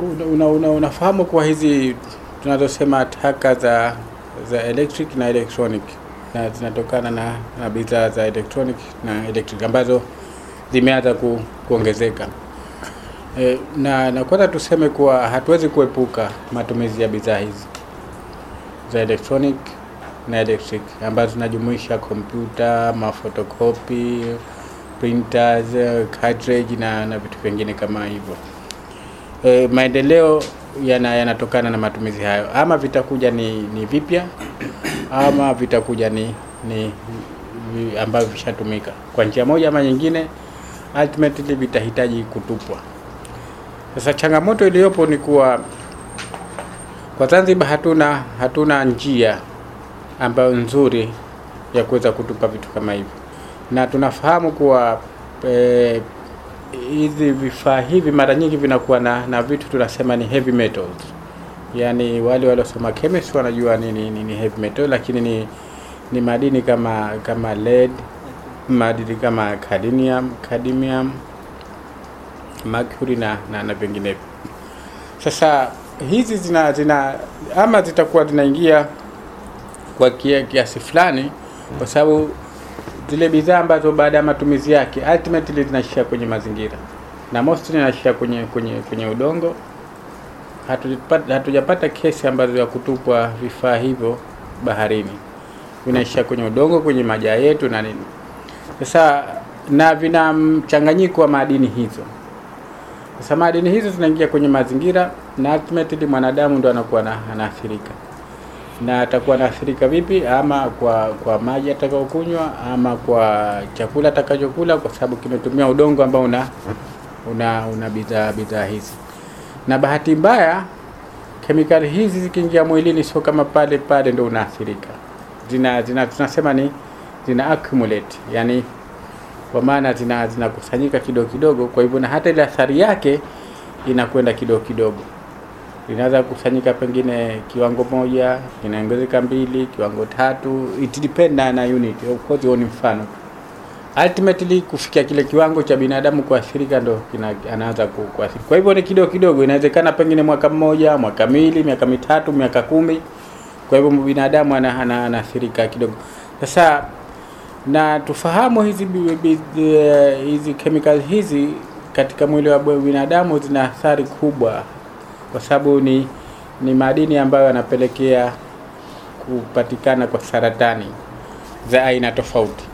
una, una, unafahamu kuwa hizi tunazosema taka za za electric na electronic na zinatokana na, na bidhaa za electronic na electric ambazo zimeanza ku, kuongezeka e, na na kwanza tuseme kuwa hatuwezi kuepuka matumizi ya bidhaa hizi za electronic na electric ambazo zinajumuisha kompyuta, mafotokopi, printers, cartridge na, na vitu vingine kama hivyo. E, maendeleo yana yanatokana na matumizi hayo, ama vitakuja ni, ni vipya ama vitakuja ni, ni ambavyo vishatumika. Kwa njia moja ama nyingine, ultimately vitahitaji kutupwa. Sasa changamoto iliyopo ni kuwa kwa Zanzibar hatuna hatuna njia ambayo nzuri ya kuweza kutupa vitu kama hivyo, na tunafahamu kuwa eh, hizi vifaa hivi mara nyingi vinakuwa na, na vitu tunasema ni heavy metals, yaani wale waliosoma chemistry wanajua ni, ni, ni heavy metal, lakini ni, ni madini kama kama lead, madini kama cadmium, cadmium mercury na, na, na vinginevyo. Sasa hizi zina, zina ama zitakuwa zinaingia kwa kiasi fulani, kwa sababu zile bidhaa ambazo baada ya matumizi yake ultimately zinaishia kwenye mazingira na mostly inaishia kwenye kwenye kwenye udongo. Hatujapata, hatujapata kesi ambazo ya kutupwa vifaa hivyo baharini, vinaishia kwenye udongo, kwenye maji yetu na nini. Sasa na vina mchanganyiko wa madini hizo. Sasa madini hizo zinaingia kwenye mazingira na ultimately mwanadamu ndo anakuwa na- anaathirika na atakuwa naathirika vipi? Ama kwa kwa maji atakayokunywa, ama kwa chakula atakachokula, kwa sababu kimetumia udongo ambao una una una bidhaa bidhaa hizi. Na bahati mbaya kemikali hizi zikiingia mwilini, sio kama pale pale ndio unaathirika, zina, zina tunasema ni zina accumulate, yani kwa maana zina zinakusanyika kidogo kidogo, kwa hivyo na hata ile athari yake inakwenda kidogo kidogo linaweza kukusanyika pengine kiwango moja, kinaongezeka mbili, kiwango tatu, it depend na, unit. Of course ni mfano. Ultimately kufikia kile kiwango cha binadamu kuathirika ndo anaanza kuathirika. Kwa hivyo ni kidogo kidogo, inawezekana pengine mwaka mmoja, mwaka miwili, miaka mitatu, miaka kumi. Kwa hivyo binadamu ana- ana- anaathirika kidogo. Sasa na tufahamu hizi eh, hizi chemicals hizi katika mwili wa binadamu zina athari kubwa kwa sababu ni ni madini ambayo yanapelekea kupatikana kwa saratani za aina tofauti.